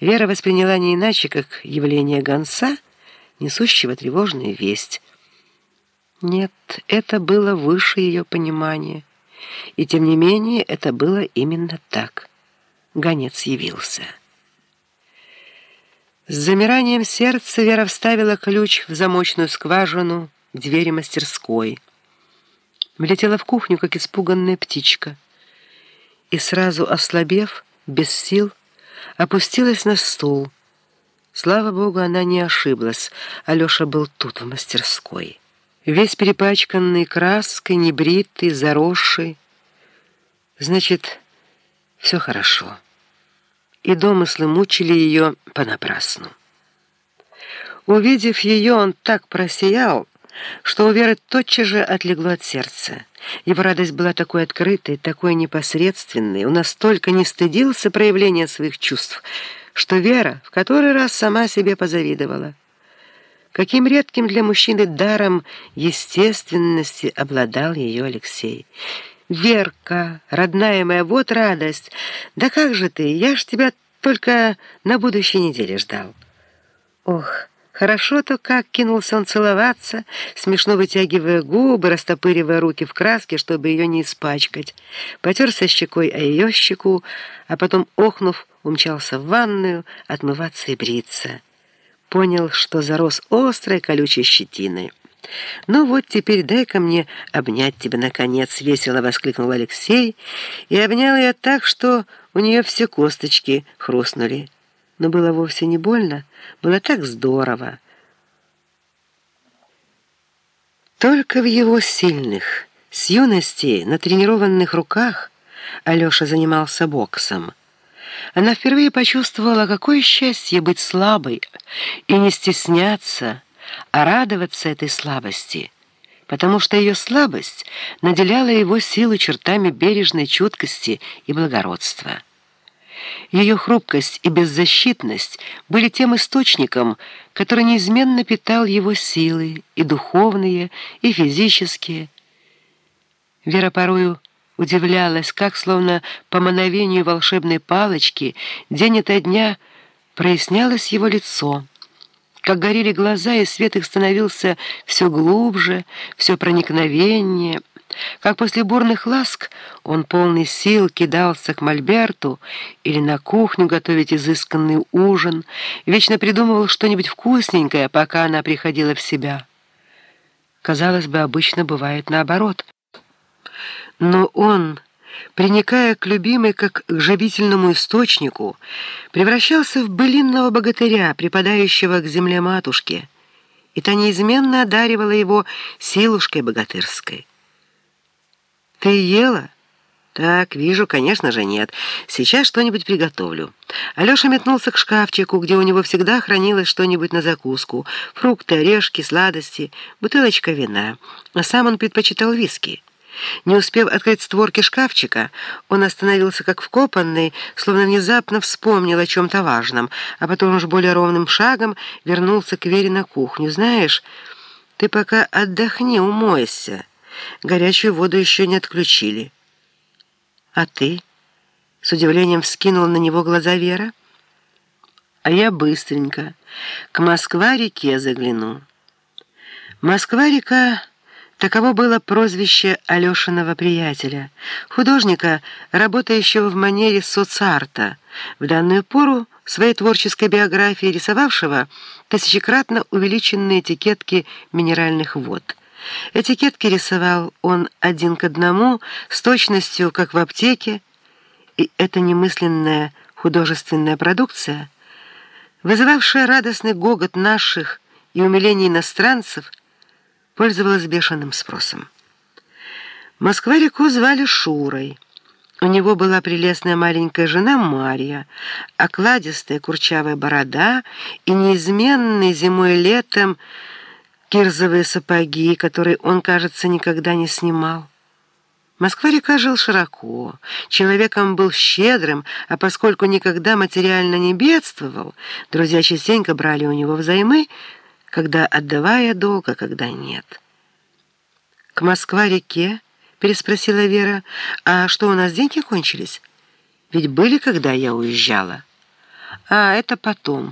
Вера восприняла не иначе, как явление гонца, несущего тревожную весть. Нет, это было выше ее понимания. И тем не менее это было именно так. Гонец явился. С замиранием сердца Вера вставила ключ в замочную скважину двери мастерской. Влетела в кухню, как испуганная птичка. И сразу ослабев, без сил, опустилась на стул. Слава богу, она не ошиблась. Алеша был тут, в мастерской. Весь перепачканный краской, небритый, заросший. Значит, все хорошо. И домыслы мучили ее понапрасну. Увидев ее, он так просиял, что у Веры тотчас же отлегло от сердца. Его радость была такой открытой, такой непосредственной. Он настолько не стыдился проявления своих чувств, что Вера в который раз сама себе позавидовала. Каким редким для мужчины даром естественности обладал ее Алексей. «Верка, родная моя, вот радость! Да как же ты? Я ж тебя только на будущей неделе ждал». «Ох!» Хорошо-то как кинулся он целоваться, смешно вытягивая губы, растопыривая руки в краске, чтобы ее не испачкать. Потерся щекой о ее щеку, а потом, охнув, умчался в ванную отмываться и бриться. Понял, что зарос острой колючей щетиной. «Ну вот теперь дай-ка мне обнять тебя, наконец!» — весело воскликнул Алексей и обнял ее так, что у нее все косточки хрустнули но было вовсе не больно, было так здорово. Только в его сильных, с юности натренированных руках Алеша занимался боксом. Она впервые почувствовала, какое счастье быть слабой и не стесняться, а радоваться этой слабости, потому что ее слабость наделяла его силу чертами бережной чуткости и благородства. Ее хрупкость и беззащитность были тем источником, который неизменно питал его силы, и духовные, и физические. Вера порою удивлялась, как, словно по мановению волшебной палочки, день ото дня прояснялось его лицо, как горели глаза, и свет их становился все глубже, все проникновеннее, как после бурных ласк он полный сил кидался к Мольберту или на кухню готовить изысканный ужин, вечно придумывал что-нибудь вкусненькое, пока она приходила в себя. Казалось бы, обычно бывает наоборот. Но он, приникая к любимой как к живительному источнику, превращался в былинного богатыря, припадающего к земле матушки, и та неизменно одаривала его силушкой богатырской. «Ты ела?» «Так, вижу, конечно же, нет. Сейчас что-нибудь приготовлю». Алеша метнулся к шкафчику, где у него всегда хранилось что-нибудь на закуску. Фрукты, орешки, сладости, бутылочка вина. А сам он предпочитал виски. Не успев открыть створки шкафчика, он остановился как вкопанный, словно внезапно вспомнил о чем-то важном, а потом уж более ровным шагом вернулся к Вере на кухню. «Знаешь, ты пока отдохни, умойся». Горячую воду еще не отключили. А ты? С удивлением вскинула на него глаза Вера. А я быстренько к Москва-реке загляну. Москва-река... Таково было прозвище Алешиного приятеля, художника, работающего в манере соцарта, в данную пору своей творческой биографии рисовавшего тысячекратно увеличенные этикетки минеральных вод – Этикетки рисовал он один к одному, с точностью, как в аптеке, и эта немысленная художественная продукция, вызывавшая радостный гогот наших и умиление иностранцев, пользовалась бешеным спросом. Москва-реку звали Шурой. У него была прелестная маленькая жена Марья, окладистая курчавая борода и неизменный зимой и летом кирзовые сапоги, которые он, кажется, никогда не снимал. Москва-река жил широко, человеком был щедрым, а поскольку никогда материально не бедствовал, друзья частенько брали у него взаймы, когда отдавая долг, а когда нет. «К Москва-реке?» — переспросила Вера. «А что, у нас деньги кончились? Ведь были, когда я уезжала». А, это потом.